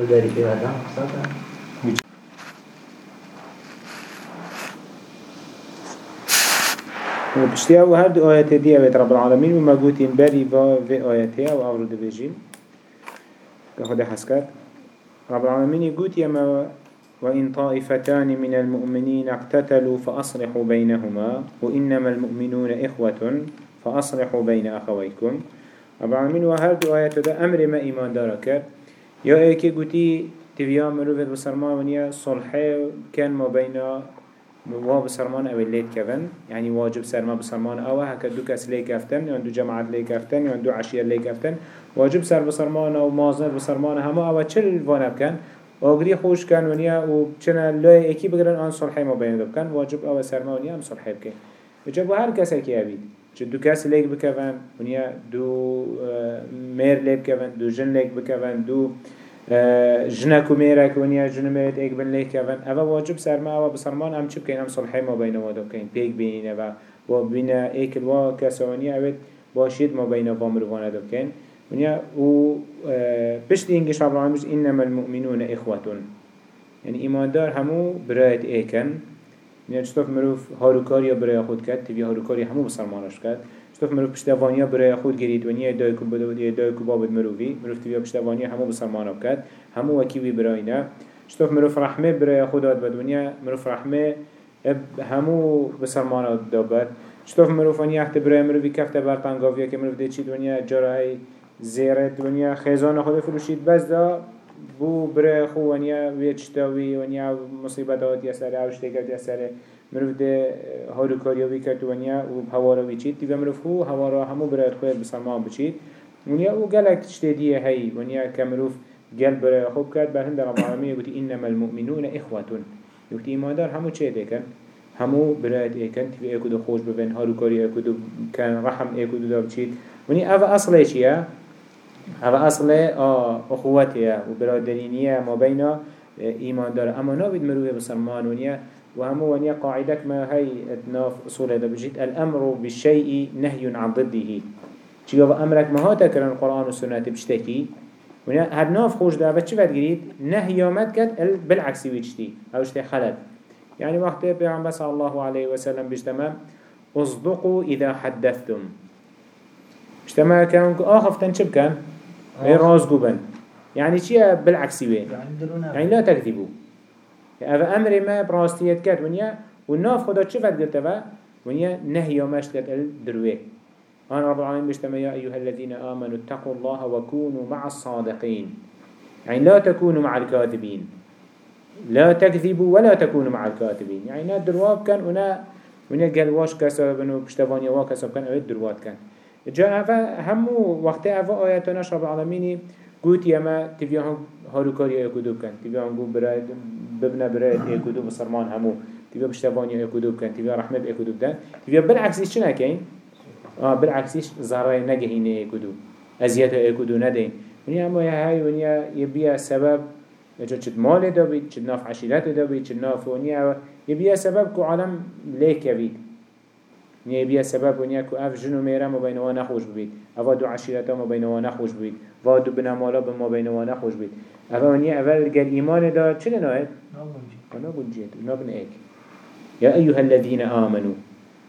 مداري في هذا. صدق بشتي أو هر دو آيات دي اويت رب العالمين وما قوتين بري في آياتها أو آورد بيجين كخد حسكات رب العالمين يقول يما وإن طائفتان من المؤمنين اقتتلوا فأصلحوا بينهما وإنما المؤمنون إخوة فأصلحوا بين أخويكم رب العالمين وهر دو آيات دا أمر ما إيمان دارك يا ايكي قوتي تبيا مروفت بسرمان ونيا صلحي كان ما بين وا بسرمان أو ليت كفن يعني واجب سرما بسرمان أو هكا دو كس ليك افتن يعني دو جماعت ليك افتن يعني دو عشير ليك افتن واجب سر بسرمان أو مازن بسرمان هما أو چل وأنا بكن آگری خوش کن ونیا و چنا لای اکی بگرن آن صلحی ما بین کن واجب أو سرما ونیا هم صلحی بکن. بو هر کسی که آوید. چه دو کس لیک بکن ونیا دو میر لیک بکن دو جن لیک بکن دو جنك وميرك ونيا جن ميرت ايك بن ليك كفن اوا واجب سرما اوا بسرمان ام چب كين ام صلحي ما بين وادو كين بيك بينين اوا و بينا ايك الوا كسوانيا اوت باشيد ما بين وامر وأنا دو كين ونيا و بشت انجش رب العالمين انما المؤمنون اخوة يعني ايمان دار همو برايت ايكن میان چطور مروف کاری برای خود کرد؟ تیوی هاروکاری همو بسرمانش کرد. چطور مروف پشتوانیا برای خود گرید؟ و دایکو ادای کو بده و کو بابد مروفی مروف تیوی پشتوانیا همو بسرمان کرد. همو وکیوی برای نه چطور مروف رحمه برای خود داد و مرو مروف رحمه همو بسرمان دابر. چطور مروف و نیا حتی برای مروفی کفته برطنگاویا که مروف دیچی دنیا جرای زیر دنیا. خیزان خود فروشید. بس دا بو برای خو ونیا ویچتاوی ونیا مصیبتات یا سر اوشتی کرد یا سر مروف ده هارو کاریاوی کرد ونیا و هوارا ویچید دیگه مروف هو هوارا همو برایت خوید بسلمان بچید ونیا أو گلک تشتیدیه هی ونیا که مروف گل برای خوب کرد بر هند رب العالمین گوتی إنما المؤمنون اخوتون گوتی ایماندار همو چه دیکن همو برایت ایکن تیوی ایکودو خوش ببین هارو کاری ایکودو کن رحم ایکودو دا بچید ونیا اوه اصله چیه؟ اوه اصله اخوتیه و برادرینیه ما بین ایمان داره. أما نابید مروه بسلمان ونیا وهمو ونيا قاعدك ما هي اتناف اصول هذا بجيت الامر بالشيء نهي عن ضده. چیگه امرك ما هاتا کرن القرآن والسنة بشتكي ونيا هر ناف خوش دعوة چه فد قريد نهي آمد كد بالعكسي ويجتي أو اشتي خلد. يعني وقت بيعم بس الله عليه وسلم بجتمام اصدقوا اذا حدثتم. بجتمام كان آخفتن چه بكن؟ راز قبن. يعني چيه بالعكسي وين؟ يعني لا تكذبوا. اوه أمر ما براستيت كد ونيا وناف خدا چه فد قلت ونيا نهي ومشت كد الدروه أنا رب العالمين بيشتم يا أيها الذين آمنوا اتقوا الله وكونوا مع الصادقين. يعني لا تكونوا مع الكاذبين. لا تكذبوا ولا تكونوا مع الكاذبين. يعني نا درواب كان ونا ونا قال واش كسب بنو بشتفانيا واكسب كان أود دروات كان. جا اوه همو وقت اوه آیتانش رب العالمینی گوت یما تبیا هم هاروکاری اکودو کن. تبیا هم گو براید ببنا براید اکودو سرمان همو. تیویا بشتبانی اکودوب کن. تبیا رحمت اکودو دن، تبیا برعکسیش چی نکن؟ آه برعکسیش ضرر نگهین اکودو ازیت اکودو ندین. ونی اما یه های ونی یه بیا سبب چه چه مال دا بید چه ناف عشیرت دا بید چه ناف ونی یه بیا سبب که عالم لیک بید يبيا سبب ونیا كو اف جنو ميرا ما بينوا نخوش ببيد افا دو عشيرتا ما بينوا نخوش ببيد و دو بنا مالا بما بينوا نخوش ببيد افا ونیا اول قال ايمان دا چل ناهد؟ نابن جيد نابن ايك يا أيها الذين آمنوا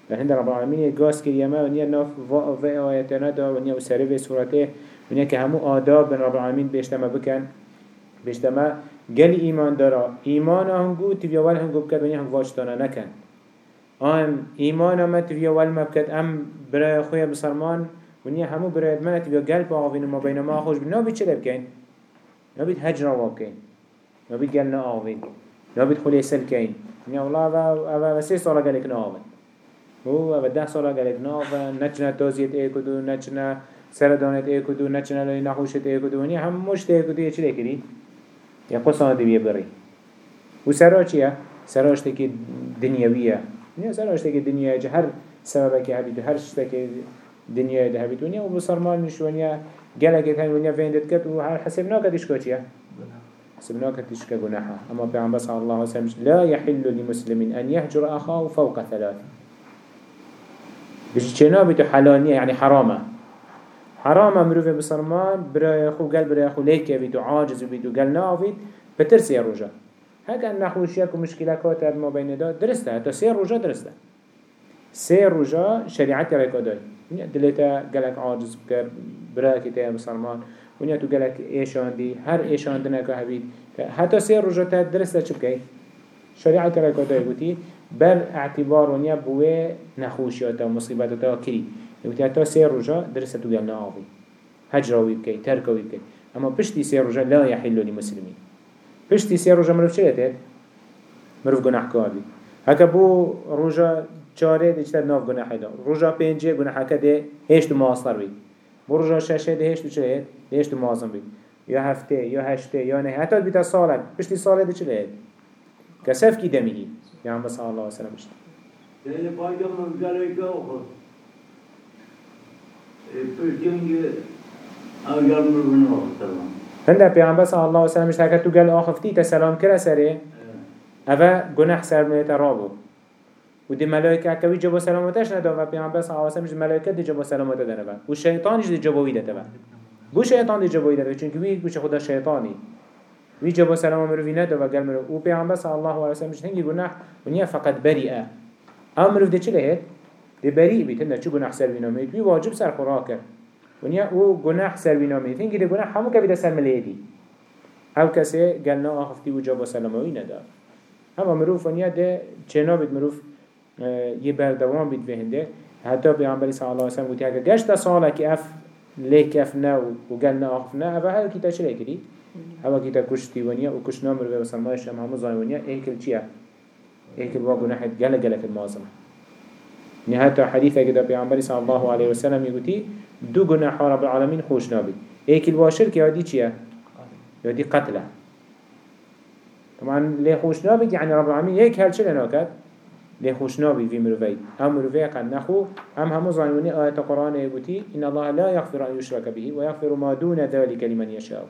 فهند رب العالمين يقاس كريما ونيا ناف في آياتنا دا ونيا وسري في سورته ونيا كهمو آداب بن رب العالمين بيشتما بكن بيشتما قال إيمان دارا. إيمان هنگو تبيا هنگو بكت ونيا هنگ واشتانا نكن آم إيمان ما تبيا وال ما بكت أم برای خويا بسرمان ونيا همو برای من تبيا قلب آغين ما بين ما خوش بنا بيت چلب كين نبيت هجر واكين نبيت قلنا آغين نبيت خلي سل كين ونيا والله أبا وسي صورة قالك ناغين هو و ده سالا گلک ناف نچنه تازیت ای کدو نچنه سردانت ای کدو نچنه لای نخوشت ای کدو. ونی هم مشت ای یه چی کری؟ یا قصان دیویه بری. و سرا چیه؟ سراش تکی دنیاویه نه سراش تکی دنیاویه جه هر سببه که هبید هر شته که دنیای ده هبید ونیا و بسرمان نش ونیا گلک هن ونیا فیندت کت و حسب ناکتش که چیه؟ حسب ناکتش که گناحه اما پیغمبر صلی الله علیه وسلم لا يحل لمسلم ان يهجر اخاه فوق ثلاث. بيجي چنا بيتو حلال نية يعني حرامة حرام مروف بسرمان برای خو قل برای خو لیکه بید و عاجز بید و قل نافید بتر سی روژا هک ان نخوشیک و مشکلات ما بین دا درسته. حتی سی روژا درسته. سی روژا شریعت را کدای دلتا قلق عاجز بکر برای که بسرمان ونیا تو قلق ایشان دی هر ایشان دنه که هبید حتی سی روژا تا درسته چه بکی شریعت را کدای بودی بر اعتبار ونیا بوه نخوشیات و مصیبات کری. يقول تا سير رجاء درست تو قال نعاوي هجراوي بكي تركوي بكي اما بشتي سير رجاء لا يحل لمسلمين بشتي سير رجاء مروف چه يتد؟ مروف گناح كابي هكا بو رجاء چاره دیشتر ناف گناح دا رجاء پنجه گناح كده هشت مواصلر بي بو رجاء ششه ده هشت چه هد؟ هشت موازن بي یا هفته یا هشته یا نه. حتی بیتا سالک. پشتی ساله ده چه؟ کسف کی دمیگی یا هم بس الله وسلم بشتا. یعنی مزگره که هنده پیامبر صلی الله علیه و سلم اشتاکت تو گل آخفتی تا سلام کرا سره اوه گناه سر میت رابو و دی ملائکه کوي جبو سلامتش ندا و پیامبر صلی الله علیه و سلم ملائکه دی جبو سلامت دنه و و شیطانش دی جبو ویده تبا بو شیطان دی جبو ویده چون که وی گوش خدا شیطانی. وی جبو سلام مروی ندا و گل مرو و پیامبر صلی الله علیه و سلم هنگی گناه و نیا فقط بریئه أمر دی چه لهت دی بری بیت. نه چه گناه سر بینامید وی واجب سر خوراک کرد. ونیا أو گناه سر بینامید هنگی دی گناه همو که بیده سر ملیدی أو کسی گلنا آخفتی و جاب سلاموی ندار. اما مروف ونیا ده چنا بید مروف یه بردوام بید وهنده. حتی پیامبری صلی الله علیه و سلم گویی اگه گشت ساله که اف لیک اف نه و گلنا آخف نه اوه هر کیتا چرا کری؟ اوه کیتا کشتی ونیا و کش نامر به بسرمایش هم همو زای ونیا ایکل چیه؟ ایکل وا گناهت گله گله که مازمه نهاية حديثة كده بيعنبري صلى الله عليه وسلم يقولي دو جناح رب العالمين خوش نابي ايك الواشر كي هادي چيه؟ هادي قتله. طبعا ليه خوش نابي يعني رب العالمين هيك هل چه لناكد؟ ليه خوش نابي في مروفي هم مروفي قد نخو هم همو ظالموني آية قرآن يقولي إن الله لا يغفر أن يشرك به ويغفر ما دون ذلك لمن يشاء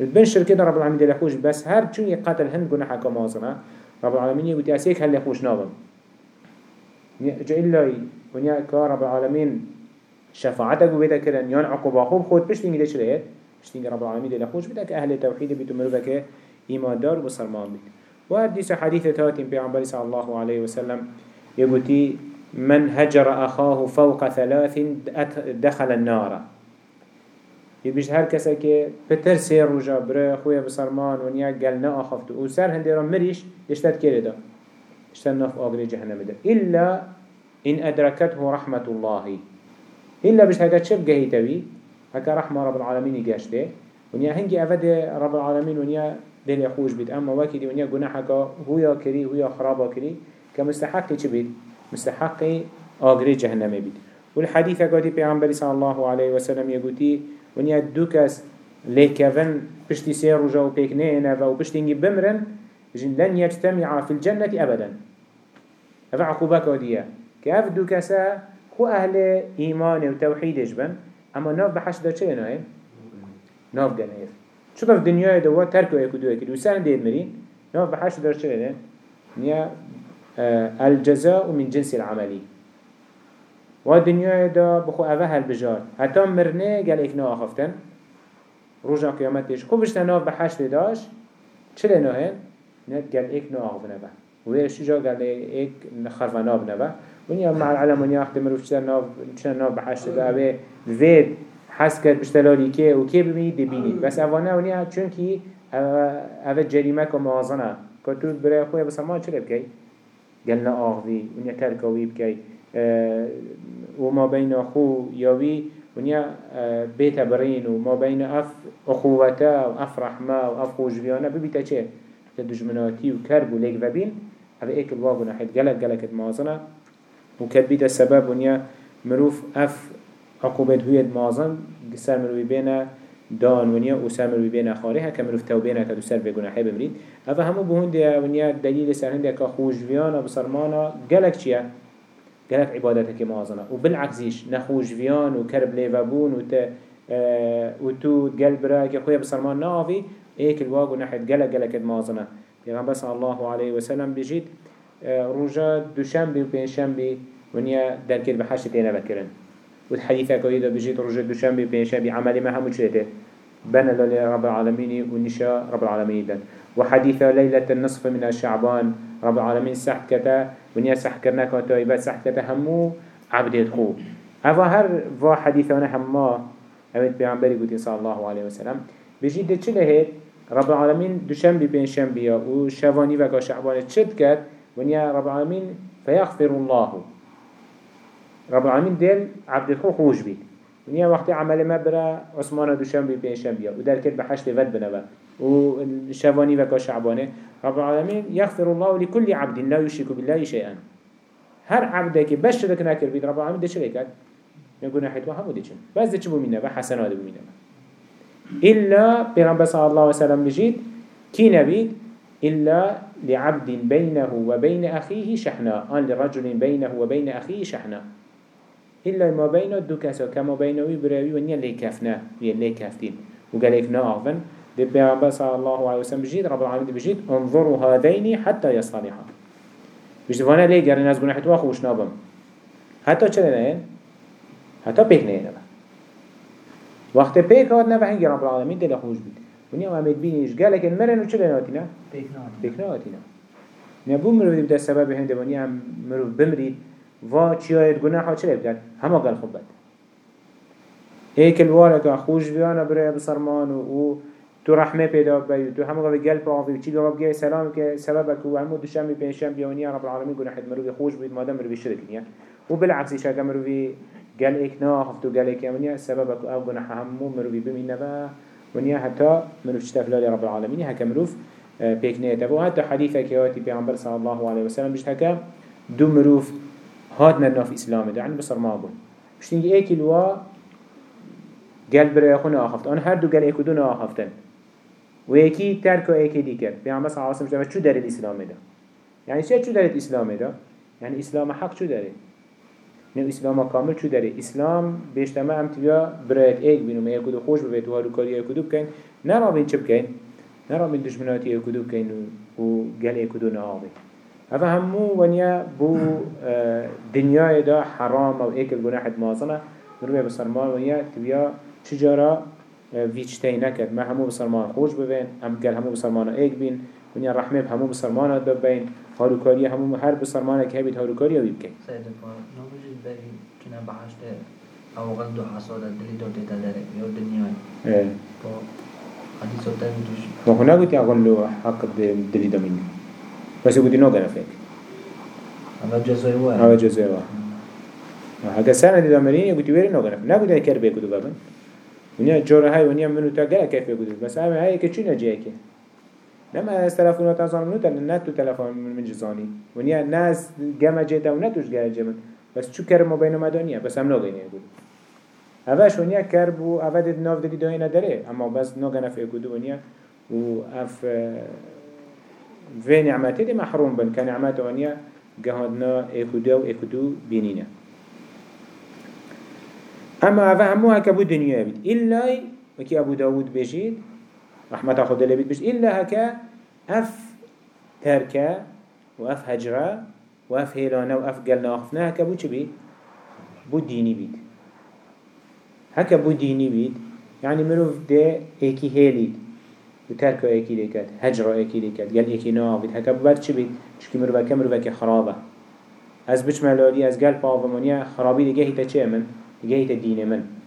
البن شركة رب العالمين دي خوش بس هر چون قتل هند جناح كمازنة رب العالمين يقولي أسيك هل خوش نابم. جا إلا ونيا كرب العالمين شفاعتك وبيتا كرن يان عقوبة. خوب خود بشتيني ده شريت بشتيني رب العالمين ده لخوش بدك أهل توحيد بيتو مروبك إيمان دار وبصرمان بيت وحديث حديثة تاتين بيعنبالي صلى الله عليه وسلم. يقولي من هجر أخاه فوق ثلاث دخل النار. يبيش هر كسا كي بتر سير رجا برا خويا بصرمان ونيا قلنا أخفتو وسر هندي رام مريش يشتد كيردا اشتن نف آقري جهنم ده. إلا إن أدركته رحمة الله. إلا بش هكا شب جهي تبي هكا رحمة رب العالمين جاشته ونيا هنجي أفد رب العالمين ونيا دل يخوش بيت أما واكدي ونيا جناحك هو يا كري هو يا خرابا كري كمستحق شبيت مستحق آقري جهنم بيت والحديث قاتي بيعنبري صلى الله عليه وسلم يقولي ونيا دوكس ليكفن بشتي سير رجاو بيكنينا وبشتي بمرن جن لن يجتمع في الجنة أبدا. هذا عقوبة كودية كيف دو كسا خو أهل إيمان وتوحيد جبن أما ناف بحش دا چه ناهي؟ ناف جنايف شو في الدنيا دوا تركوا يكدوا يكدوا سان ديد مرين ناف بحش دا چه ناهي؟ نيا آه الجزاء من جنس العملي والدنيا دا بخو أفها البجار حتى مرنه قال إكنا أخفتن. رجع قيامتش خو بشتا ناف بحش داش. چه ناهي؟ نت قال إيك نوع بنبا ويش جا قال إيك نخرف ناب ونيا مع العلم ونيا أخت مروف شتر ناب شتر ناب بحشت أبي زيد حس کرد بشتلالی که و که ببینید دبینید بس اوانه ونیا چون کی اوه جریمه که موازنه. که تو برای خوی بسرمان چرا بکی؟ گلنا آغوی. ونیا ترکاوی بکی. ما بین خو یاوی. ونیا بیت برین و ما بین اف اخوته و اف رحمه و اف خوشویانه ببیتا چه؟ دجمناتي وكرب وليك وبين هذا ايك الواقع نحيد جلك جلك المازنة وكتبيد السبب ونيا مروف اف عقوبات هوية مازن سر مروي بينا دان ونيا وسر مروي بينا خارها كمروف توبينا كدو سر بيقونا حيب مريد أفا همو بهون دي ونيا دليل سر هندي كخوش فيانا بصرمانا جلك چيا جلك عبادتك مازنة وبالعكسيش نخوش فيان وكرب ليفابون وت آه وتو قلب راك يا خويا بصرمان نافي ايك الواقو جلا كد مازنة پیغمبر صلى الله عليه وسلم بجيت آه، رجا دوشنبه و پنجشنبه ونیا در کل به حشت تینه بکرن والحديثة كويدا بجيت رجل دوشنبه بينشنبه عملي ما همو چلته بنا لله رب العالمين ونشاء رب العالمين دن وحديث ليلة النصف من الشعبان رب العالمين سحت كتا ونيا سحت كرنا كتا يبا سحت كتا همو عبدت خو هذا هر فا حديثنا هما أمد بيعنبري قلت صلى الله عليه وسلم بجيت ده رب العالمين دوشنبه بين شنبه وشواني وكا شعبان تشد كت ونيا رب العالمين فيغفر الله. رب العالمين دل عبد الخو خوش بيت ونيا وقت عمل ما برا عثمان دوشن بي بين شنبيا. ودل كد بحشت ود بنوا. وشواني وكا شعبانه رب العالمين يغفر الله لكل عبد لا يشرك بالله شيئا. هر عبدك بش دك ناكر بيت رب العالمين دش ليكات نقول نحيت وهم ديشن بس دش بو منا حسنات بو منا إلا بيغمبر صلى الله عليه وسلم بجيت كي نبيت إلا لعبد بينه وبين أخيه شحناء. أن لرجل بينه وبين أخيه شحناء. إلا ما بين كسا كما بينه براوي ونيا لي كفنا ويا لي كفتين وقال لك نعفن دي بيغمبر صلى الله عليه وسلم بجيت رب العالمين بجيت انظروا هذين حتى يصطلحا. بجيت فانا ليه قرن ناس قلنا حتوا خوش نابم؟ حتى ين حتى بيك نين وقت بيك هاد هنگي رب العالمين دل خوش بيت. ونيا ما ميت بينيش قال لك المرن وچلنا ناتينا بيك ناتينا نبو مروف بدا السبب هنده ونيا مروف بمريد و چیایت گناه ها چرا بکن همه قل خوب بد ایک الواره که خوش بیانه برای بسرمان و تو رحمه پیدا بی تو همه قل قلب و چی قل بگی سلام که سبب که همو دوشنبی پنجشنبی بیانی رب العالمین گناه حد مروی خوش بید مادم مروی شرک نیا و بالعکس شاکه مروی قل ایک ناخفت و قل ایک یمنیا سبب که أو گناه همو مروی بمینه ونیا حتی مروف شتفلال رب العالمین هکا مروف پیک نیته و حتی حدیثه که هاتی پیغمبر صلی الله علیه وسلم بشت هکا دو مروف هاد ناف اسلام ده. يعني بصر ما بون. مش تيجي ايكي لوا قلب برای خونه آخفت آن هر دو قل ايكو دون آخفتن و يكي ترك و دي کرد پیامبر صلی الله علیه و شو داره الاسلام ده؟ يعني چه شو داره الاسلام ده؟ يعني اسلام حق شو داره نو إسلام کامل شو داره إسلام بیشتما هم تبیا برایت ایک بینو یکو دو خوش ببید و هارو کاری یکو دو بکن نرا بین چه بکن نرا بین دشمناتی یکو دو بکن و گل یکو دو نهاوی هذا همو ونيا بو دنيا دا حرام أو إيك الجناح مازنه. نروي بسرمان ونيا تبيا شجرة فيتشتاي نكد ما همو بسرمان خوش ببين هم قال همو بسرمان إيك بين. ونيا رحمه همو بسرمان دبين. هاروكاريا همو هر بسرمان كهبت هاروكاريا ويبكي سيد نوجد بري كنا بحشت أو غلدو حصاد دلي دوتي تدري يو دنيا إيه حديث وتاني دوش. وهنا قلت يا غلو حق دلي دميني بس يقولي نو فيك هذا جزء واحد هذا جزء واحد هكا سنة دي دامرين يقولي ويري نو غرفك نقول أي كربي كدو بابن. ونيا جورا هاي ونيا منو تاقل كيف يقولي بس أنا هاي كتشينا جاكي لما استلفونا تازان منو تل نتو تلفون من جزاني ونيا ناس جمع جيتا ونتوش جاي جمن بس شو كرم بين مدنيا؟ بس هم غيني يقول اوش ونیا کرب و اول دید ناف دادی دایی نداره. اما بس نو نفع کدو ونیا و اف في نعمته دي محروم بن. كنعمته ونيا جهادنا اكدو اكدو بينينا اما هذا همو هكا بو دنيا بيت إلا وكي أبو داود بيجيد رحمة خد الله بيت بيجيد إلا هكا أف تركة وأف هجرة وأف هيلانا وأف قلنا أخفنا هكا بو چه بو ديني بيت. هكا بو ديني بيت. يعني مروف ده ايكي هيليد وترك ايكي لكت هجر ايكي لكت قال ايكي نافد هكا ببر چه بيت؟ چكي مروفا مروفا خرابه. از بچ ملالي از قلب آفمانيا خرابي لگه هيتا چه من؟ لگه هيتا دين من.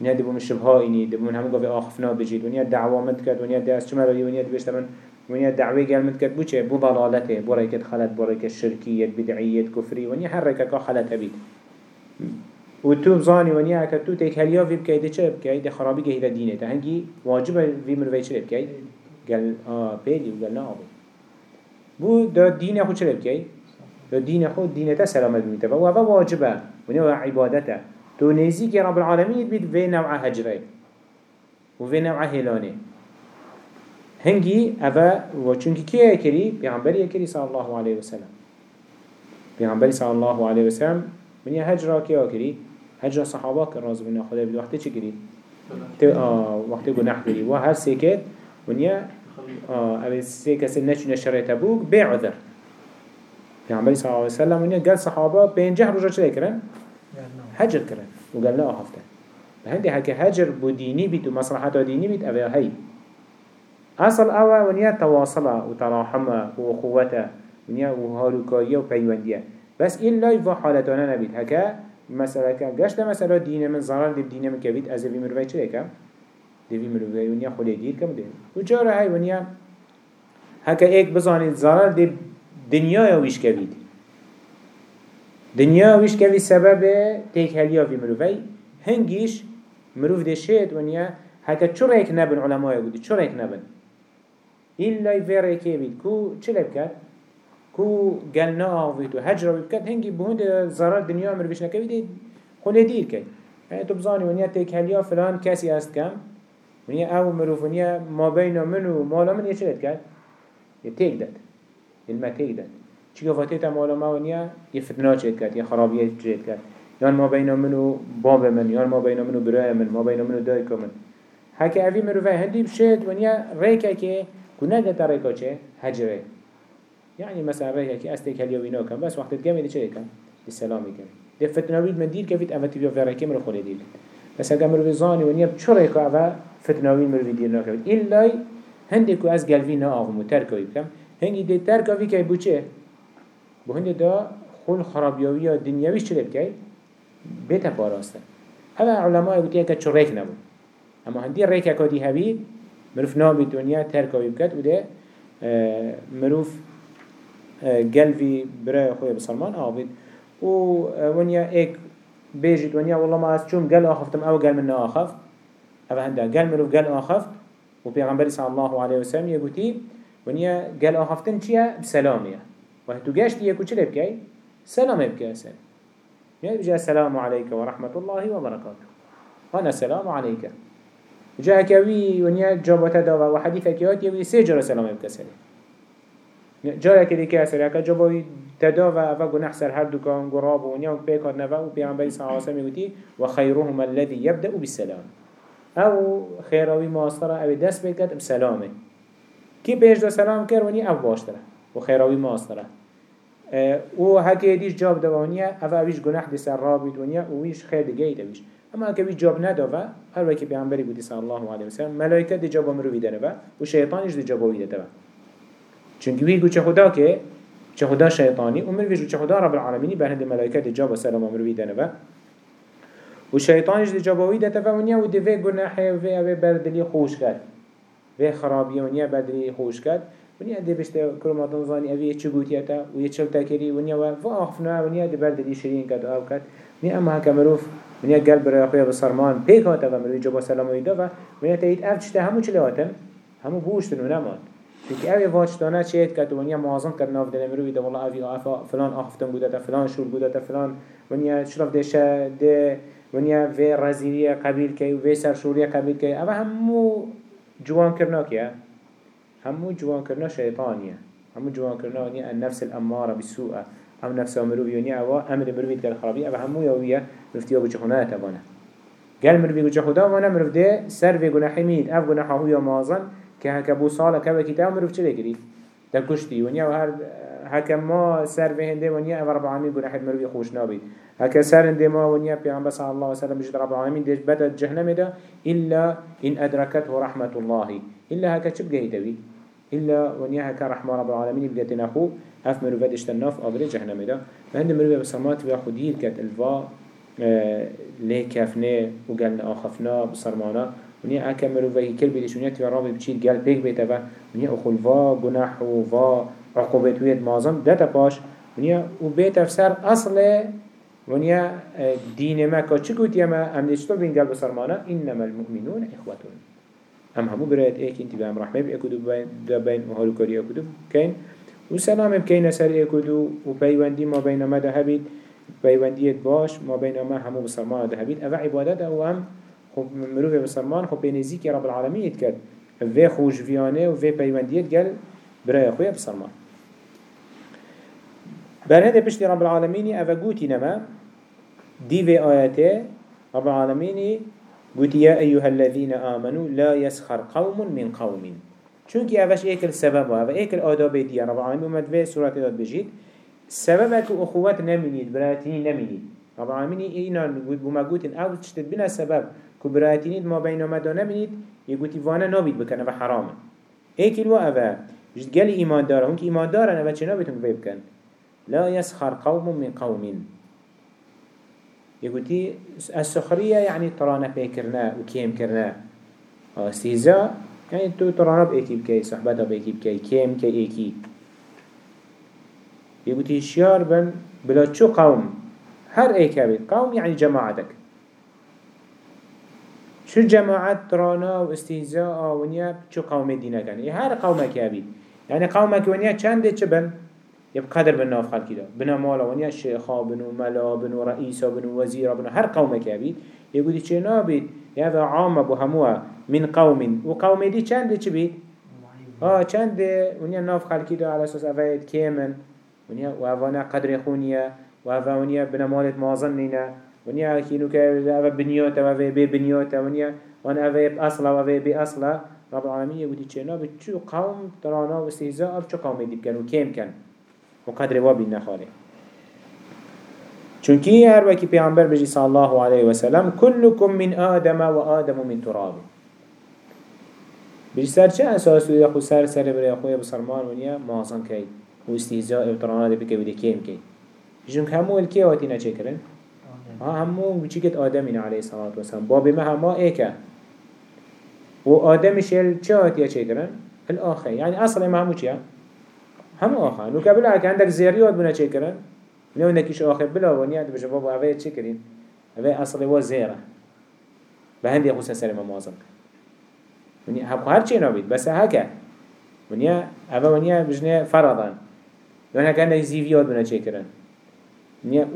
ونیا دبو من شبها اینی دبو من همه گفت آخفنا بجید ونیا دعوا مد کرد ونیا دست چه ملالی ونیا دبشت من ونیا دعوی گل مد کرد. بو چه؟ بو ضلالته بو ریکت خلط بو ریکت شرکیت بدعیت کفری. ونیا هر ریکت که خلط هبید و تو بزانی ونیا که تو تک هلیا وی بکیده چه بکیده خرابی گهیده دینه. تا هنگی واجب وی مروی چه بکیده قال آه بيلي وقال لا أبي بو دا دين أخو چه بكي دا دين أخو دين تا سلامت بميتا و هذا واجبه. ونوع عبادته. تو نزيك رب العالمين بيت في نوع هجره وفي نوع هلانه هنگی اوه و چونکی کیه کری؟ پیغمبری کری صلی الله علیه وسلم پیغمبری صلی الله علیه وسلم من یه هجرا کیا کری؟ هجرا صحابه که راز بنا خدا بید وقتی چی کری؟ وقتی گناه کری و هر سیکت ونیا اوه سی کسی نچونه شرط بوک بی عذر پیغمبری صلی الله علیه وسلم ونیا گل صحابه بینجه روژا چه کرن؟ هجر کرن وقال لا أخفته هندي هكا هجر بديني بيت ومصلحة ديني بيت أبا هي أصل أوا ونيا تواصله وتراحمه وأخوته ونيا وهالوكاية وبيوندية بس إلا يفا حالتنا نبيت هكا مسألة كا قشت مسألة دين من ضرر دي دين من كبيت أزفي مروي چلي كم دي مروي ونيا خلي دير كم دين وجارة هاي ونيا هكا ايك بزاني ضرر دي دنيا ويش كبيت دنيا ويش كبيت سبب تيك هليا في مروي هنگيش مروف دي شيت ونيا هكا چريك نبن علماء يقول چريك نبن. إلا يفير كيبيت كو چلي بكت كو قالنا آويت و هجر بكت هنگي بهند ضرر دنيا مروفيش نكبيت خلي دير كي يعني تبزاني ونيا تيك هليا فلان كاسي است كم ونيا أو مروف ونيا ما بين منو مالا من يشلت كت يتيك داد. ilma تيك داد. چی گفتیتا مالا ما ونیا یه فتنه چید کرد یه خرابیه چید کرد. یان ما بین منو باب من یان ما بین منو برای من ما بین منو دایک من هکه اوی مروفه هندی بشید ونیا ریکه که کنه ده ریکه چه؟ هجره يعني مثلا که استیک هلیو اینا کن بس وقت دی چه کن دی سلامی کن دی فتنه وید من دیر کفید اوه تیبیا ورکه مرو خونه دیر. بس اگه مروفه زانی ونیا چه ریکه اوه فتنه وید مروفه دیر نکوید ایلای هندی که از گلوی نا آغمو ترکوی بکم. هنگی دی ترکوی هندی دا خون خرابیاوی دنیاویش چه بکی بيتا باراستا هذا علماء يقول يكا چو ريك نبو اما هندي ريكا كادي هبيد مروف نابي دنيا تركا ويبكت وده آه مروف آه قلبي برای خوی بسلمان آبید و ونیا ایک بیجید ونیا والله ما از چون قل آخفتم أو قل من آخفت أو هنده قل مروف قل آخفت و پیغمبر صلی الله علیه وسلم یگوتی ونیا قل آخفتن چیه بسلامیه و تو گشتی یکو چه لبکی؟ سلام بکی أصلا يعني بجاء السلام عليك ورحمة الله وبركاته. هنا السلام عليك. جاء كوي ونيا جابتا دوا وحديثة كيات يوي سيجر السلام بكسره جاء كده كاسر يكا جابوي تداوى أفا قناح سر هر دكان قراب ونيا وبيكار نفا وبيعنبري صلى الله عليه وخيرهما الذي يبدأ بالسلام. أو خيروي ماسترة أو دست بكت بسلامه. كي دا سلام كر ونيا أو باشتره وخيروي ماسترة و هکی دیش جاب دوانیه او اویش گناه دی سر را بیدونیه اویش خیر دیگه اید اویش اما اگه وی جاب نداوه هر وکی پیامبری بودی سال الله علیه وسلم، ملائکه دی جاب امرو بیدنه و و شیطانیش دی جاب ویده و چونکه وی چه خدا که چه خدا شیطانی امر ویش چه خدا رب العالمینی به هند ملائکه دی جاب سلام امرو بیدنه و و شیطانیش دی جاب ویده و اونیا و دی وی گناه و وی بردلی خوش کرد. وی خرابی اونیا بردلی خوش کرد. ونیا دی بشته کرماتون زانی اوی چه گوتیتا و یه چل تکری ونیا و فاخفنا ونیا دی برد دی شرین کد آو کد نیا اما هکا مروف ونیا قلب را خویا بسرمان پیک هاتا و مروی جبا سلاموی دا و ونیا تایید اف چته همو چلی هاتن همو بوشتن و نماد چونکه اوی واجتانه چید کد ونیا معظم کد ناف دل مروی دا والله اوی آفا فلان آخفتن بودتا فلان شور بودتا فلان ونیا شرف دیشه دی ونیا وی رزیلی قبیل و وی سرشوری قبیل کی اما همو جوان کرنا که همو جوان کرنا شيطانية همو جوان کرنا ونيا النفس الأمارة بالسوء. هم نفس مروي ونيا أوا أمر مروي تكال خرابي أبا همو يويا مفتيا بجخنا تبانا قال مروي بجخدا وأنا مروف ده سر في جناح ميد أف جناح هو يا مازن كهكبو صالة كبا كتاب مروف چلي قريب تكشتي ونيا وهر هكا ما سر في هنده ونيا أف رب العالمين جناح مروي خوش نابي هكا سر هنده ما ونيا بيعم صلى الله وسلم بجد رب العالمين ديش بدأت جهنم ده إلا إن أدركته رحمة الله. إلا هكا چب جهيتوي إلا ونياها كرحمة رب العالمين. بقيت نخو هف مروفات اشتناف أبري جهنم دا فهند مروفة بسرمات ويا خدير كات الفا آه ليه كافنا وقالنا آخفنا بصرمانا. ونيا أكا مروفة كل بيدش ونيا تيا رابي بچيت قال بيك بيتا با ونيا أخل فا جناح وفا عقوبات ويد معظم داتا باش ونيا وبيتا فسر أصل ونيا دين ما كاتشكوت يما أم نشتو بين قلب بصرمانا. إنما المؤمنون إخوتون هم همو برایت ایک انتی به هم رحمه بین مهالوکاری اکدو کن و سلام بکین سر اکدو و پیوندی ما بین ما هبید پیوندیت باش ما بین ما همو بسرمان هبید أو عبادت أو هم خب مروف بسرمان خب که رب العالمین کرد. و خوش ویانه و پیوندیت گل برای خوی بسرمان برهده پشتی رب العالمینی أو گوتی نما. دی و آیاته رب العالمینی قلت يا أيها الذين آمنوا لا يسخر قوم من قوم. چونك اوش ايك السبب و ايك الاداب دي رب العالمين ومد في سورة داد بجيد سببك اخوات نمينيد براتيني نمينيد رب العالمين إينا بما قوتن أو تشتد بنا سبب كبراتينيد ما بين ما دانا بنيد يقولي فانا نابد بكنا بحرام ايك الوا أفا جد قال إيمان دارا هنك إيمان دارا نبا چه نابتهم بيبكن لا يسخر قوم من قوم يقولي السخرية يعني ترانا بيكرنا وكيم كرنا استهزاء يعني تو ترانا بأيكي بكي صحبتا بأيكي بكي كيم كي أيكي يقولي شيار بن بلا شو قوم؟ هر أيكي بيت قوم يعني جماعتك شو جماعت ترانا واستهزاء ونيا شو قوم دينا كان يعني هر قومك يبي يعني قومك ونيا چند چبن يبقى قدر بالناف خلقي ده بنا مالا ونيا شيخا بنو ملا بنو رئيسا بنو وزيرا بنو هر قومك يبي يقولي چه نابد يهذا عام بو هموا من قوم وقوم دي چند چه بيت آه چند ونيا ناف خلقي ده على أساس اوید كيمن ونيا وهوانا قدر خونيا وهوا ونيا بنا مالت مازن نينا ونيا كينو كا بنيوتا وفي بي بنيوتا ونيا وأنا افي باصلا وفي باصلا رب العالمين يقولي چنا بچو قوم ترانا واستهزاء بچو قوم دي بكن وكيم كان وقدر وابي نخاله چونكي هر وكي پیغمبر بجي صلى الله عليه وسلم كلكم من آدم وآدم من تراب. بجي سر چه أساس يا خو سر سر بري اخو يا بسرمان ونيا مازن كي واستهزاء وترانا دي بكي ودي كيم كي جنك همو الكي واتينا چكرن ها همو بچيكت آدمين عليه الصلاة والسلام بابي ما هما ايكا و آدمش يل چه آتيا چه کرن؟ الآخر. يعني أصلا ما همو چيا؟ همو آخر. نو كبلا هكا عندك زيريات بنا چه کرن؟ نو نكيش آخر بلا ونيا دي بجا بابا اوه چه کرين؟ اوه أصلا وا زيرة بهندي خصوصا سلم موازن ونيا هبقى هر چه نابید بس هكا ونيا اوه ونيا بجنه فرضا يوان هكا عندك زيفيات بنا چه کرن؟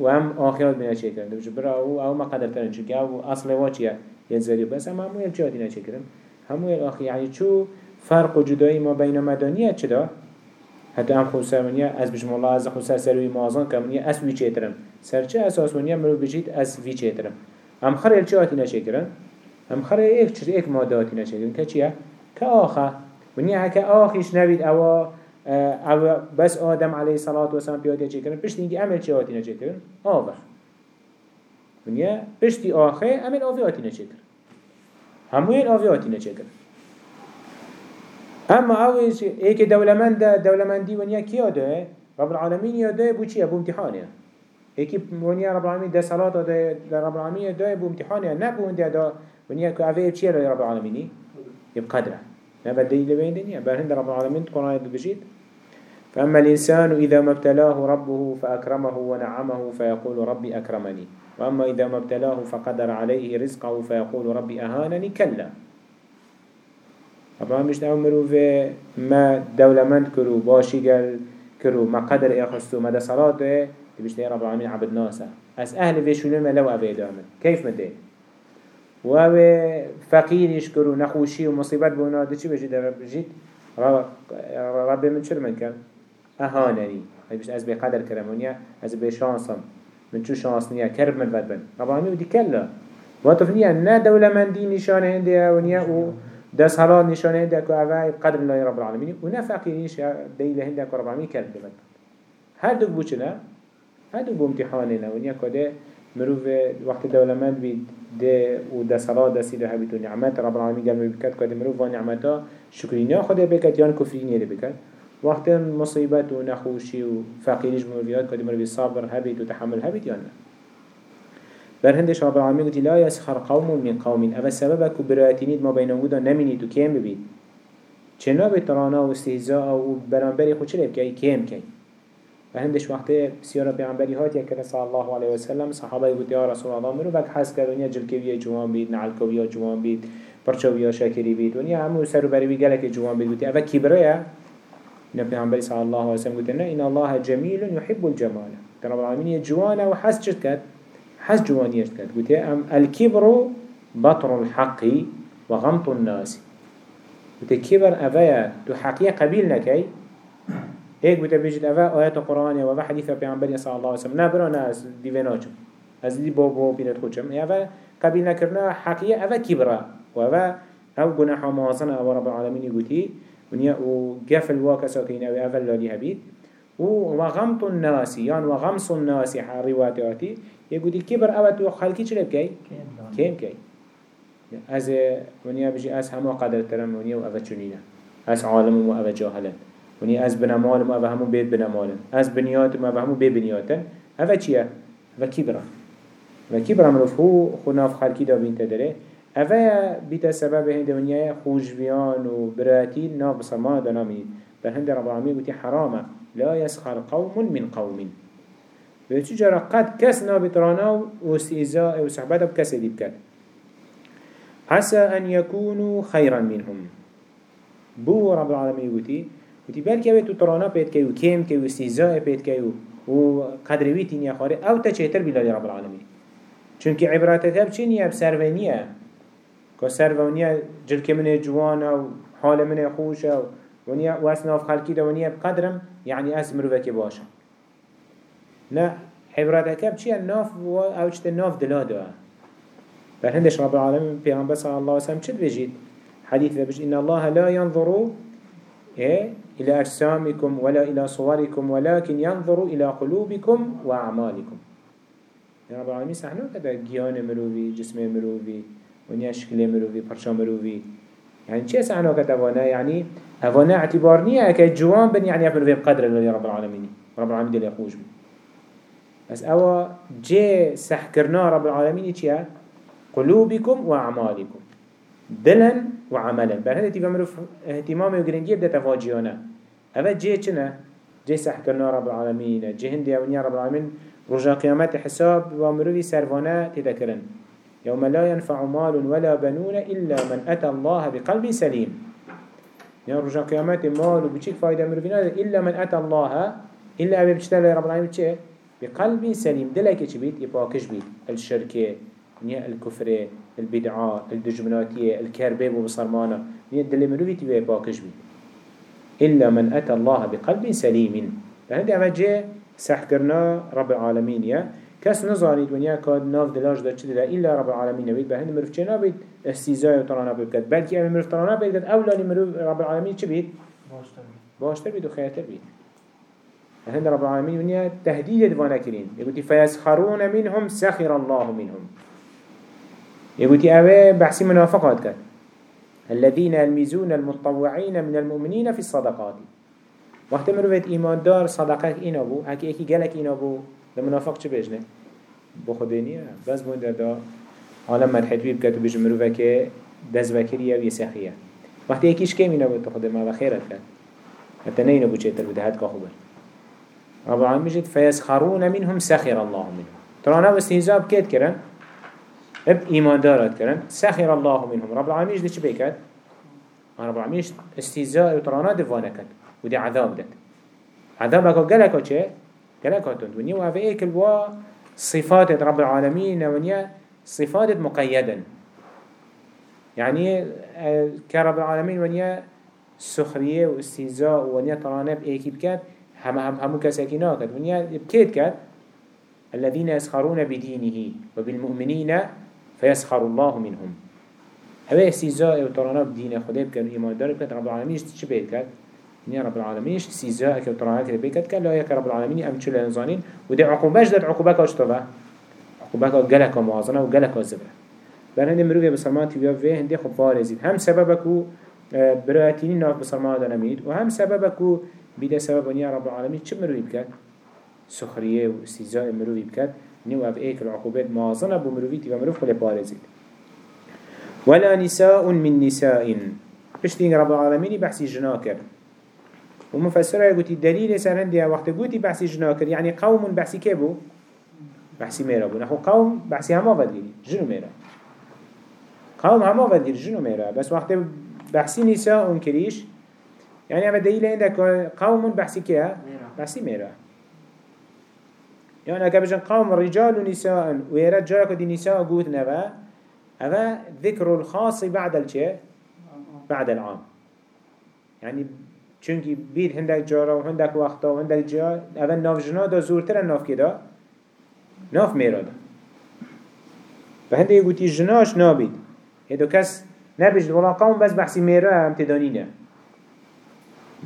و هم آخرات بنا چه کرن. دوش برا أو أو ما قدر ترن. چون که أو اصل وا چیه یه زری بس هم همو یه جاتی نچه کرن. همو یه آخر یعنی چو فرق و جدایی ما بین مدانیت چه حتی هم خود سرمانیه از بجم الله از سر سروی مازان که منیه از وی چه ترم سر چه أساس منیه مرو بجید از وی چه ترم هم خر یه جاتی نچه کرن هم خر یک چیز یک ماداتی نچه کرن که چیه که آخر منیه هکه آخیش نبید أو أو بس آدم علیه صلاة و سلام پیاده چه کرن پشتی اینگه عمل چه آتی نچه کرن آوه ونیا پشتی آخه عمل آوی آتی نچه کرن هموی آوی آتی نچه کرن اما اوش ایک دولمند دولمندی ونیا کیا ده؟ رب العالمین یاده بو چیه؟ بو امتحانه ایکی ونیا رب العالمین ده صلاة ده رب العالمین ده بو امتحانه نه بو انده ده ونیا که اوه چیه رب العالمینی؟ يبقدره ما بديل بين دنيا بل هند رب العالمين قرآن بجيد فأما الإنسان إذا ما ابتلاه ربه فأكرمه ونعمه فيقول ربي أكرمني وأما إذا ما ابتلاه فقدر عليه رزقه فيقول ربي أهانني كلا أبا مش نعمرو في ما دولمند كرو باشي قال كرو ما قدر يخصو ما ده بيشتهي رب العالمين عبد ناسا أس أهل في شنو ما لو أبي دامن. كيف مدين و فقیرش کرو نخوشی و مصیبت بونا ده چی بجید بجید رب من چر من کن اهاننی. بيش از بقدر كرمونيا از بشانسم من شو شانس نيا كرب من بد بن. رب العالمين ودي كلا واتف نيا نا دولة من دي نشانه هنده ونيا و دس حلال نشانه هنده كو اوه قدر الله رب العالمين ونا فقيريش ديله هنده كو رب العالمين كرب بد هر دوك بوچنا هر دوك بامتحاننا ونيا كده مروف وقت دولمند بید ده و ده صلاة ده سيده هبید و رب العالمين قال بكت كده مروف و نعمتا شكرينيا خده بكت يان كفرينيا ده بكت وقت مصيبت و نخوشي مروفيات كده مروف صابر هبید و تحمل هبید يان بر هندش رب العالمين قلت لا يسخر قوم من قوم. اما سبب كبراتينيد ما بين وجودا نمينيد و كيم ببيد چنا بترانا و استهزاء و برانبري خود چلب كي كيم كي فهندش وقت سيارة بيعنبري هات يكرا صلى الله عليه وسلم صحابه يقول يا رسول الله منو بك حس كرونيا جلكوية جوان بيد نعلكوية جوان بيد برچوية شاكري بيد ونيا همو سرو بري بيقالك جوان بيد قلت أفا كبرية نبي عنبري صلى الله عليه وسلم قلت إن الله جميل يحب الجمال. رب العالمين جوانا وحس جد كد حس جوانية جد كد قلت أم الكبر بطر الحق وغمط الناس. قلت كبر أفايا تو حقية قبيل نكي هيك بتا بيجد أفا آيات القرآن و حديث پیامبر صلى الله عليه وسلم نبرا ناس ديفناچم از دي بابو بينت خوشم أفا قبيل نكرنا حقيقة أفا كبرا و أفا أو جناح مازن أو رب العالمين يقولي ونيا وقف الواقع ساكين أو أفا اللي هبيت وغمط الناس يعني وغمص الناس رواياتي يقول الكبر أوت وخلقي شلب كي كيم كي از ونیا بجی از همه قدر ترم ونیا و آوه چونینه از عالم و آوه جاهلن. ونیا از بنمال و آوه همو بید بنمالن از بنیات و آوه همو بید بنیاتن. آوه چیه؟ آوه کبره و کبره مروف هو خناف خلقی دا بین تدره آوه بیت سبب هنده ونیا خوشبیان و براتی نا بسرمان دا نامید بل هنده رب العالمين بوتي حرامه. لا يسخر قوم من قوم بيتو جرى قد كس نابت رانا و استئزاء و دي بكت عسى أن يكونوا خيرا منهم. بو رب العالمين قلتي قلتي بلكي بيتو ترانا بيت كيو كيم كيو استهزاء بيت كيو و قدرويتين يا خاري أو تشيتر بلا رب العالمين چونك عبراتك بچين يا بسرونية كو سرونية جلك من جوانا و حال من خوشا ونيا واسناف خلقي دا ونيا بقدرم يعني اسمرو بكي باشا نا عبراتك بچين ناف و أو چت ناف دلا دا فهندش رب العالمين پیغمبر صلى الله عليه وسلم چد بجید حديث بجد إن الله لا ينظر إيه إلى أجسامكم ولا إلى صوركم ولكن ينظر إلى قلوبكم وأعمالكم يا رب العالمين سحنا كده جيان مروفي جسم مروفي ونيا شكل مروفي برشا مروفي يعني چه سحنا كده وأنا يعني أوانا اعتبار نية كجوان بن يعني يفعل في بقدر الله رب العالمين رب العالمين دل يخوش بي بس أوا جي سحكرنا رب العالمين چيه قلوبكم وأعمالكم دلا وعملا برهند تيبا مروف اهتمام وگرنگی بده تفاجيانا اوه جه چنه؟ جه سحكرنا رب العالمين جه هندي اونيا رب العالمين رجا قيامات حساب ومروفي سروانا تذكرن يوم لا ينفع مال ولا بنون إلا من أتى الله بقلب سليم. يعني رجا قيامات مال وبچيك فايدة مروفينا إلا من أتى الله. إلا أبي بچتر رب العالمين چه؟ بقلب سليم دلك چه بيت؟ يباكش بيت الشركة نيا الكفر البدعة الدجمناتية الكربة وبصرمانة نيا دل مروي تبقى باكش بي إلا من أتى الله بقلب سليم فهذا أما جاء سحكرنا رب العالمين يا كاس نظانيت ونيا كاد ناف دلاج دا چده إلا رب العالمين بيت بهند مروف چه نابيت استيزاء وطرانا بيت بلكي أما مروف طرانا بيت أولا لمروف رب العالمين چه بيت؟ باشتر بيت وخياتر بيت هند رب العالمين ونيا تهديد دوانا كرين يقول فيسخرون منهم سخر الله منهم. يقولي أوه بحسي منافقات كان الذين يلمزون المتطوعين من المؤمنين في الصدقات وقت مروفت إيمان دار صدقك إنا بو هكي إكي قالك إنا بو لمنافق چه بجنه؟ بو خدينية بس بون دا عالم بي بكتو بيج مروفك دز بكرية ويساخية وقت إكيش كيم إنا بو تخدم ما بخيرت كان حتى نينا بو چه تلو دهات كخبر رب العالمين جد فيسخرون منهم سخر الله منهم ترانا واستهزاب كيت كرن اب ایمان دارد کرن سخر الله منهم رب العالمين دي چه رب العالمين استهزاء وطرانا دفانه كد ودي عذاب دد عذاب اكو قلقا چه قلقا تند ونيا وهذا ايك الوا صفات رب العالمين ونيا صفات مقيدا يعني كرب العالمين ونيا سخرية واستهزاء ونيا طرانا بأيكي بكت هم هم همو كساكينا كد ونيا بكيت كد الذين يسخرون بدينه وبالمؤمنين فيسخر الله منهم. هوا استيزاء وطرانا بدين خدا بكن إيمان دار بكن رب العالمين چه بيت كد نيا رب العالمين استيزاء وطرانا كده بيت كد لا يك رب العالمين أم چل نزانين وده عقوباش داد عقوبك أشتبه عقوبك جلك موازنة وجلك زبرة بر هنده مروفي بسلمان تبيا في هنده خب فارزيد هم سببكو آه، براتيني ناف بسلمان دانميد وهم سببكو بيدا سبب نيا رب العالمين چه مروفي بكد سخرية واستيزاء مروفي بكد نيو اف ايك العقوبات موازنة بمروفيتي ومروف كل بارزيت ولا نساء من نساء بشتين رب العالمين بحثي جناكر ومفسره يقول الدليل سرندي وقت قلت بحثي جناكر يعني قوم بحثي كيبو بحثي ميرا بو. نحو قوم بحثي هما بدليل جنو ميرا قوم هما بدليل جنو ميرا بس وقت بحثي نساء كريش يعني أما دليل عندك قوم بحثي كيها بحثي ميرا. يعني اگه بجن قوم رجال و نساء و يرد جاك دي نساء قوت نبا. هذا ذكر الخاص بعد الشيء بعد العام. يعني چونكي بيد هندك جارا و هندك وقتا و هندك جا هذا ناف جنا دا زورتر ناف كدا ناف ميرا دا. فهنده يقولي جناش نابيد. هدو كس نبجد ولا قوم بس بحسي ميرا هم تدانينه نه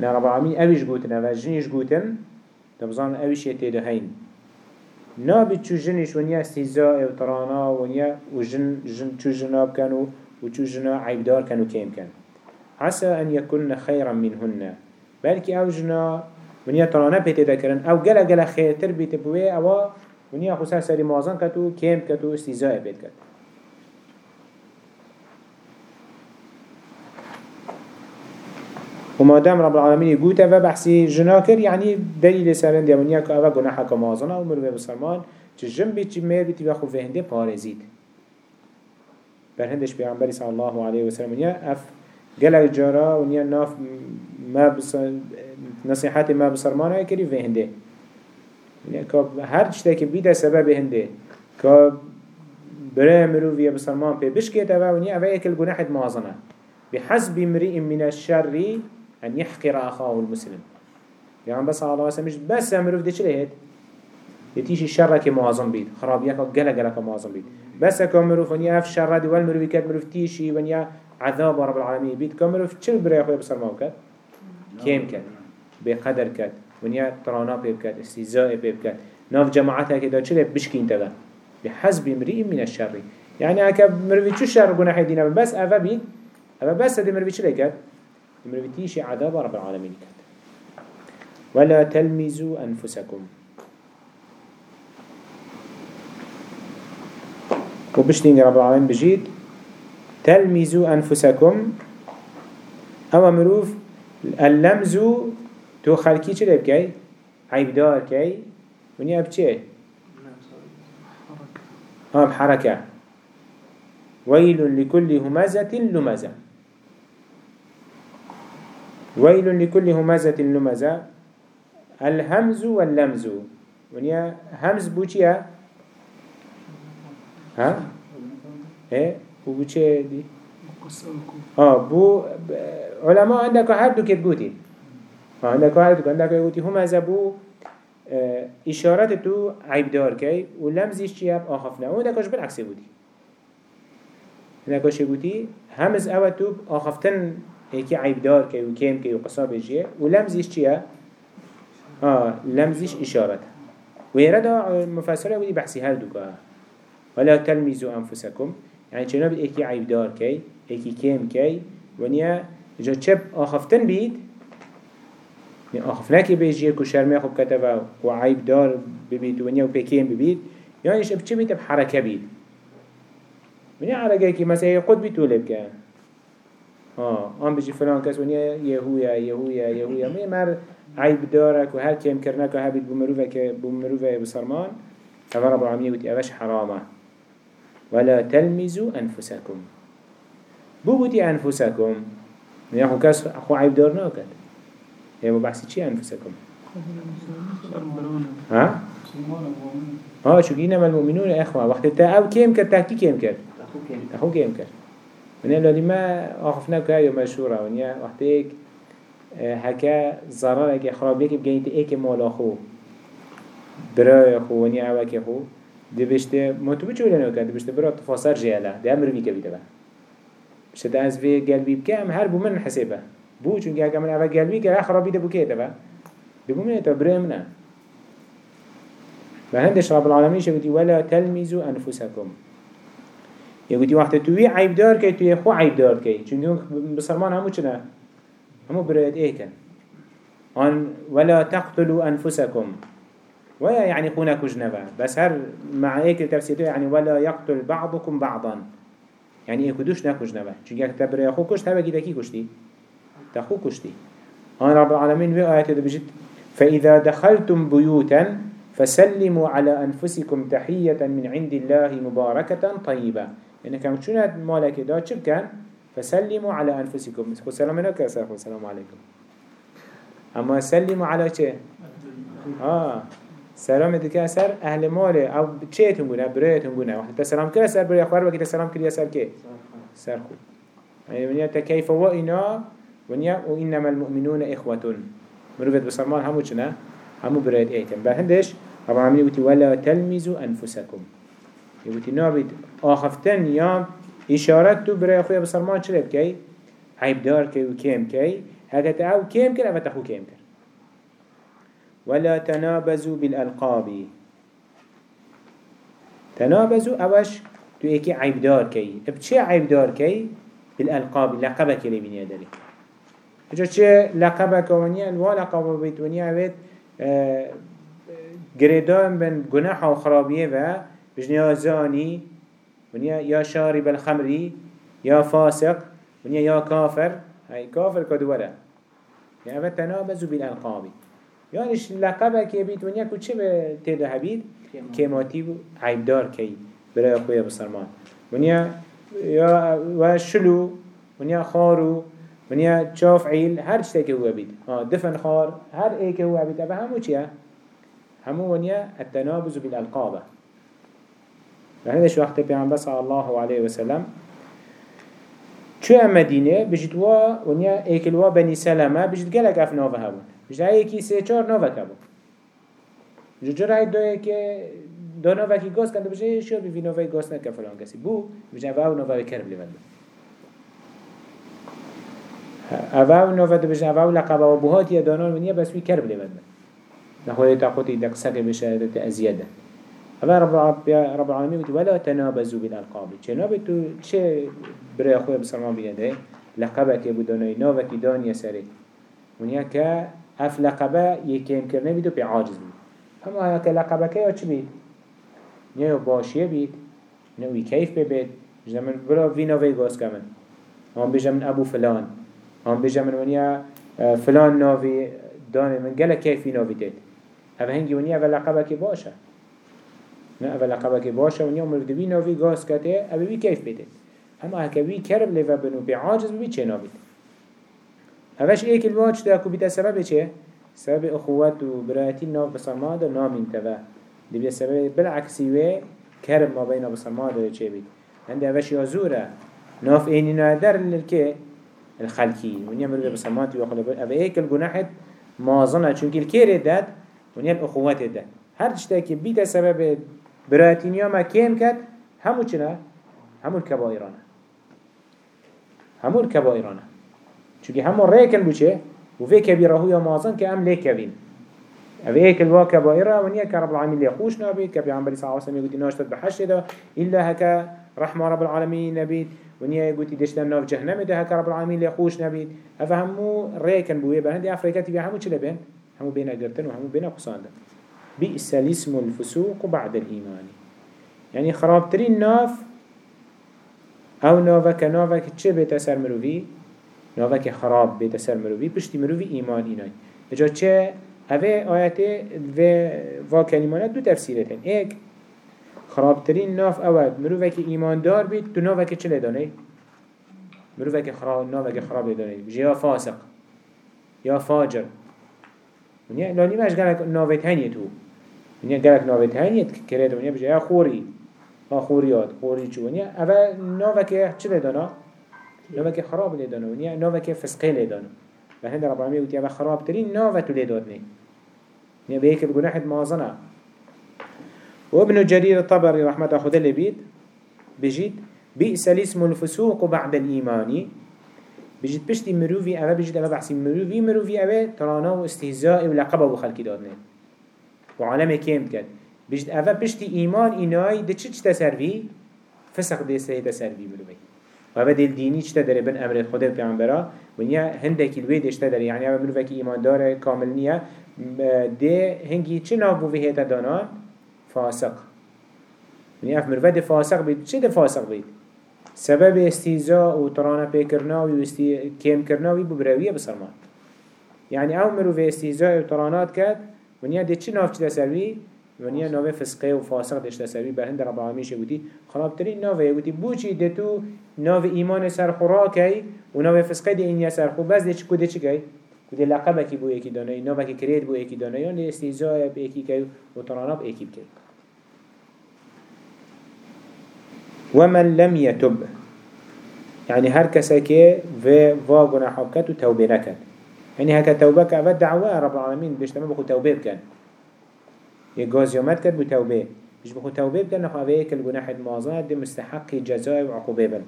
رب العالمين أبيش قوتنا و جنيش قوتن تبزان اوش يتيده هين نابد چو جنش ونیا استهزاء و ترانا ونیا و جن, جن چو جناب كانوا و چو جنا عيبدار كانوا كيم كان عسى أن يكون خيرا منهن. بلكي أو جنا ونیا ترانا بيته ذكرن أو جلا جلا خيرتر بيته بوه أو ونیا خصوصا سري مازن كتو كيم كتو استهزاء بيت كت وما دام رب العالمين يقول تفا بحسي جناكر يعني دليل سرن ديمونيا كأفا قناحا كمازنا ومروه بسلمان چه بيت مير بيتي بخو فهنده پارزيد برهندش بيعنبري صلى الله عليه وسلم ونيا اف قلق جارا ونيا ناف ما بس نصيحات ما بسرمانه يكري فهنده. ونيا كاب هر چتاك بيدا سبب هنده. كاب برای بسرمان بي بشكي تفا ونيا افا يكل قناحة مازنا بحسب امرئ من الشر أن يحقر أخاه المسلم. يعني بس الله مش بس مروف دي چلهت يتيش الشر معظم بيت. خرابيك قلق قلق معظم بيت. بس كمروف ونيا اف شر دي والمروف كات مروف تيشي ونيا عذاب رب العالمين. بيت كمروف چل برای أخويا بسر ما كات. كيم كات؟ بقدر كات. ونيا ترانا بيب كات استيزاء بيب كات. ناف جماعتها كده چل بشكين تغا. بحسب امرئ من الشر. يعني أكا مروف چو شر قناح دينا؟ بس أفا بيت. أفا بس هذا مروف چل كات. مروفتيش عذاب رب العالمين. كات ولا تلمزوا أنفسكم. وبشتين رب العالمين بجيد تلمزوا أنفسكم. أما مروف اللمزو تو خلقي چه عيب دار كي ونيا بچه ها بحركة ويل لكل همزة لمزة. ويل لكل همزة لمزة. الهمز واللمز. ونيا همز بو چيا ها؟ إيه؟ بو چه دي؟ آه بو علماء عندك هر دو كت قوتي آه عندك هر دو عندك قوتي همزة بو آه اشارات تو عيب دار كي. ولمزيش چيا آخفنا وعندك بالعكس بودي عندك وش بودي همز تو آخفتن هيك عيب دار كي وكيم كي وقصاب جيه ولمزيش چيا آه لمزيش إشارة. ويرد مفسرة ودي بحثي هل دوكا ولا تلمزوا أنفسكم. يعني چنو ايكي عيب دار كي ايكي كيم كي. ونيا جا چب آخفتن بيت يعني آخفناكي بيجيه كو شرمي خوب كتبه وعيب دار ببيت ونيا وبيكيم ببيت يعني بچه بيت؟ بحركة بيت ونيا حركة كي مثلا يقود بيتولب كان. آه آن بيجي فلان كس ونيا يهويا يهويا يهويا مي مر عيب دارك وهر كيم كرناك وهبت بمروفك بمروفة بصرمان فما رب العالمين يقول أبش حرامة. ولا تلمزوا أنفسكم بوبوتي أنفسكم يا أخو كاس أخو عيب دارنا وكذا هي مبحثي چي أنفسكم ها؟ ها شو إنما المؤمنون إخوة وقت تا أو كيم كر تحكي كيم كر أخو كيم كر ونیا لادی ما آخفنا که یا مشهوره ونیا وقتی ایک هکا ضرر اگه خرابی که بگنید ایک مالا خو برای خو ونیا اوک خو دی بشته ما تو بچه ولنو کرد بشته برای تفاصر جیاله دی أمر بی که بیده با بشته أز وی قلبی بکه هم هر بو من حسابه بو چون که من اول قلبی که خرابی ده بو که ده با دی بو من تا برای منه. فهندش رب العالمين شبتي ولا تلمزوا أنفسكم. يقولي وقت توي عيب دار كي توي خو عيب دار كي چونك بسلمان همو چنا همو إيه كن آن ولا تقتلوا أنفسكم ويا يعني خونا كجنبا بس هر مع ايك تفسيره يعني ولا يقتل بعضكم بعضا. يعني إيه كدوش نكجنبا چونك تبري خو كشت هبا كده كي كشتي تخو كشتي آن رب العالمين في آيات بجد فإذا دخلتم بيوتا فسلموا على أنفسكم تحية من عند الله مباركة طيبة يعني كم شنو مالك؟ دا چه كان؟ فسلموا على أنفسكم. خو سلام عليكم كسر خو سلام عليكم. أما سلموا على چه آه. سلام دكا سر أهل ماله أو چه تنقونا بريت تنقونا وقت تسلام كلا سر بري أخبار وقت تسلام كلا سر كي؟ سر خو يعني من يتا كيف وإنا؟ ونيا وإنما المؤمنون إخوة. مروفت بسلمان همو چنا همو بريت إيتم. بهندش رب العالمين يقول ولا تلمزوا أنفسكم. يقول نابد آخفتن يا إشارت تو برای خوی بسرمان چرا بکی؟ عیب دار که و کم کی هکت أو کم کر أو تخو کم ولا تنابزوا بالألقاب تنابزوا أوش تو إيكي عيب دار كي بچه عيب دار كي بالألقاب لقبك اللي من يدري إجا چه لقبك ونيا الوالقب بيت ونيا بيت گریدان بن گناح و خرابیه و بجنیا زانی ونیا یا شارب الخمری یا فاسق ونیا یا کافر هاي كافر كدوره يعني أبا تنابزوا بالألقاب. يعني لقبة كي بيت ونيا كو چه تيدا هبيد كيماتي عيبدار كي برای خويا بسرمان ونيا يا وشلو ونيا خارو ونيا شاف عيل هر شتاكي هو بيت. آه دفن خار هر ايك هو بيت. أبا همو چيه همو ونيا التنابز بالألقاب. شو وقت بيعنبه صلى الله عليه وسلم شو مدينة بجد وا ونيا ايكل وا بني سلمة بجد قالك اف نوفا هبون بجد هاي سي چار نوفا كبون بجد جرى هاي دو ايكي دو نوفا كي غوز كان بجد شو في نوفا غوز نكا فلان كسي بو بجد افاو نوفا بكرب لفن افاو نوفا بجد افاو لقبا وبوهات يا دانان ونيا بس وي كرب لفن نخوي تاقوتي دق سكي بشهادة أزيادة هذا رب رب العالمين ولا تنابزوا بالألقاب. چنابه تو چه برای خوی بسرمان بینده لقبك يبو دانوي نوفك دان يسري ونيا كا اف لقبه يكيم كرنه بيدو بعاجز بيد اما هكا لقبك يا چه بيد نيا باشيه بيد نوي كيف ببيد جمن برا في نوفي غاز كمن هم بيجا من ابو فلان. هم بيجا من ونيا فلان نوفي داني من. كيف في نوفي تيت اما هنجي ونيا اف لقبك باشا نه اف لقبك باشا ونيا مردوي نوفي غاز كته ابي بي كيف بيتت اما هكوي كرب لفا بنو بعاجز بي چه نابد اوش ايك الواج دا كو بيتا سبب چه؟ سبب اخوات و براتي ناف بصرما دا نامين تبا دي بيتا سبب بالعكسي وي كرب ما بين بصرما دا چه بيت عند اوش يازورة ناف ايني نادر للكي الخلقي ونيا مرد بصرماتي وخلق أو ايك الجناحت مازنه. چونك الكير داد ونيا الاخوات داد. هر تشتاكي بيتا سبب براتي نياما كيم كد همو چنا؟ همو الكبائرانه همو الكبائرانه چونكي همو ريكن بوچه وفي كبيره هو مازن كأم ليه كبين أبيك الوا كبائرة ونيا كرب العالمين اللي يخوش نبيت كبي عم بلي صلى الله عليه وسلم يقول ناشتت بحش ده إلا هكا رحمة رب العالمين نبيت ونيا يقول دشنا ناف جهنم ده هكا رب العالمين اللي يخوش نبيت أفهمو ريكن بويه بهندي أفريقيا تبي همو چله بين همو بين قرتن وهمو بين قصان ده بئس الاسم الفسوق بعد الإيمان. يعني خرابترين ناف أو ناوك ناوك چه بيت سر مروفي ناوك خراب بيت سر مروفي پشتی مروفي ایمان اینای. اجا چه؟ اوه آیته و کلمانات دو تفسیرت هن ایک خرابترین ناف اول مروفك ایمان دار بید تو ناوك چه لدانه مروفك خراب ناوك خراب لدانه بجي یا فاسق. یا فاجر. ونیا لانی مش گلک ناوت هنیه تو. ونیا گلک ناوت هنیه کرده ونیا بجي یا خوری ها خوریات خوری چونیا اول نوکه چه لیدانا؟ نوکه خراب لیدانا ونیا نوکه فسقه لیدانا و هند رب العالمین وتیا و خراب ترین نوه تو لیداد نی نیا به یک الجناح مازنه وابن جرير الطبري رحمة خدا لبيت بجيت بئس الاسم الفسوق بعد الإيمان بجيت بشتي مروفي أبا بجيت أبا بحسي مروفي مروفي أبا ترانا واستهزاء ولقبه بخلق دادنا وعالم كيم كد بجد اوه پشتی ایمان اینای ده چه چه تسروی؟ فسق ده سه تسروی مروی و اوه دل دینی چه داره بن أمر خدا پیانبرا ونیا هندکی الوی دشته داره یعنی اوه مروی که ایمان داره کامل نیه ده هنگی چه نافو به هیتا دانان؟ فاسق. ونیا اوه مروی ده فاسق بید چه ده فاسق بید؟ سبب استیزا و ترانه پیکرناوی و استی... کم کرناوی ببرویه بسرمان يعني أو مروي استهزاء وطرانات كات ونيا دي چه ناف چه تسروي ونیا نوه فسقه و فاسق دشت سروی به هند رب العالمین شگوتی خرابترین نوه یگوتی بوچی ده تو نوه ایمان سر خوراکی و نوه فسقه ده اینیا سر خوب بس ده چی کده چی گی؟ کده لقبه کی بو یکی دانه نوه کی کرید بو یکی دانه یا ده استیزای که و ترانه به یکی بکن ومن لم يتب يعني هر كسا كي في فا گناح كت و توبه نكت يعني هكا توبة كأفد دعوة رب العالمين. بيشتمه بخو توبة بكن. گازیامت کرد بو توبة. بیش بخو توبة بکن نخو کل گناح مازن ده مستحق جزای و عقوبه بل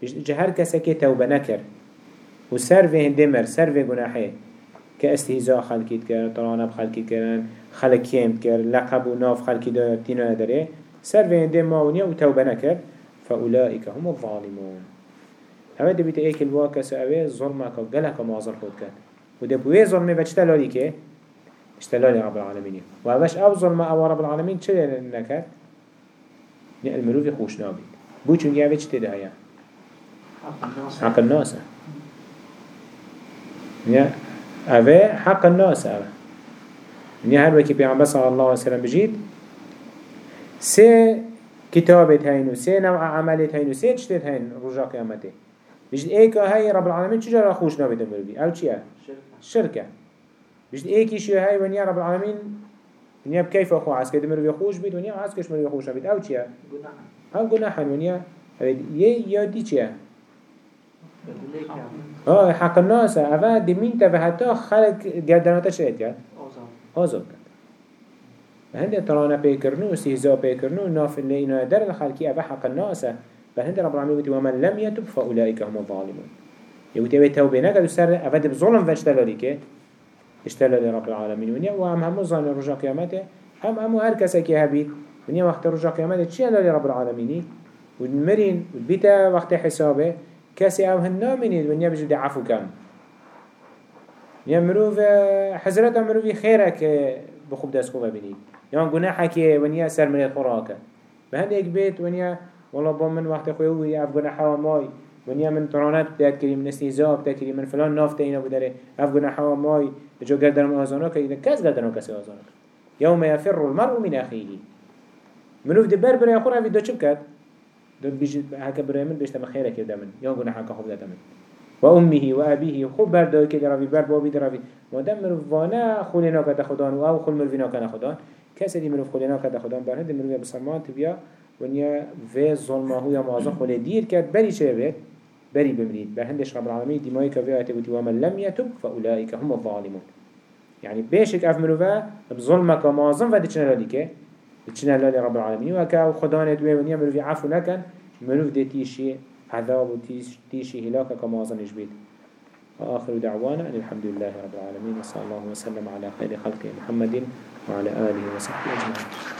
بیش جه هر کسی که توبه نکر و سر به گناحه كاستهزاء خلقيت كر طرانب خلقيت كرن خلق كيمت كر لقب وناف خلقي دا تينا داره سر في دي ماونيا وتوبة نكر فأولئك هم الظالمون. هذا دي بيت ايك الواكس اوه ظلمك وقلك معظم خود كان وده بوي ظلمه بچتلالي كه اشتلالي رب العالمين. وهذاش أو ظلمه أو رب العالمين چه نكر المروفي خوش نابي بو اوه چه تده هيا؟ حق الناس. يا اوه حق الناس اوه يعني هر وكي بيعمل صلى الله عليه وسلم بجيت سي كتابت هين وسي نوع عملت هين وسي تشتت هين؟ رجاء قيامته بجد ايكا هاي رب العالمين چجرا خوش نابد مروفي أو چيا شركة بجد ايكي شو هاي ونيا رب العالمين ونيا بكيف اخو عسكر دمروفي خوش بيت ونيا عسكرش مروفي خوش نابد أو چيا أو گناحا ونيا يه يا دي چيا آه حق الناس اوه دي مين تفهتا خلق گردناتا شريت کرد آزاد کرد هنده ترانه بيكرنو استهزاء بيكرنو ناف اللي إنه در الخلقي أبا حق الناس فهنده رب العالمين ومن لم يتب فأولئك هم الظالمون يقول أبي توبة نقل وسر أفد بظلم فاشتلالي كي اشتلالي رب العالمين ونيا وهم هم ظالم رجاء قيامته هم هم هر كسا كي هبيت ونيا وقت رجاء قيامته تشي لالي رب العالمين ونمرين وبيتا وقت حسابه كسي أو هنامنين ونيا بجد عفو كم يا مروف حضرت مروفي خيرك بخوب دست خوبه بینید یا گناه که ونیا سر من خوراکه به هند یک بیت ونیا والله با من وقت خوی وی اف گناه حوا مای ونیا من ترانت بدهد کری من استهزاء بدهد کری من فلان نافت اینا بداره اف گناه حوا مای جو گردن آزانا که کس گردن کسی آزانا یوم یفر المرء من اخیه. منوف دی بر برای خور اوی دو چم کرد دو بیجید هکا برای من بیشتر خیره کرده من یا گناه حکا خوب داده من وأمه وأبيه خوب بردوي كده رافي بر بابي درافي مادام مروفانا خولنا كده خدان أو خول مروفينا كده خدان. كسي دي مروف خولنا كده خدان برهند مروفيا بسلمان تبيا ونيا في ظلمه هو يا معظم خول دير كد بري شبه بري بمريد برهندش رب العالمين دماغي كفي آتي ومن لم يتب فأولئك هم الظالمون. يعني بيشك أف مروفا بظلمك معظم فدي چنه لديك چنه لدي رب العالمين وكا خدانه دوي ونيا مروفي عفو نكن مروف دي تيشي عذاب وتيشي هلاك كما أظنش بيت وآخر دعوانا أن الحمد لله رب العالمين وصلى الله وسلم على خير خلقه محمد وعلى آله وصحبه أجمعين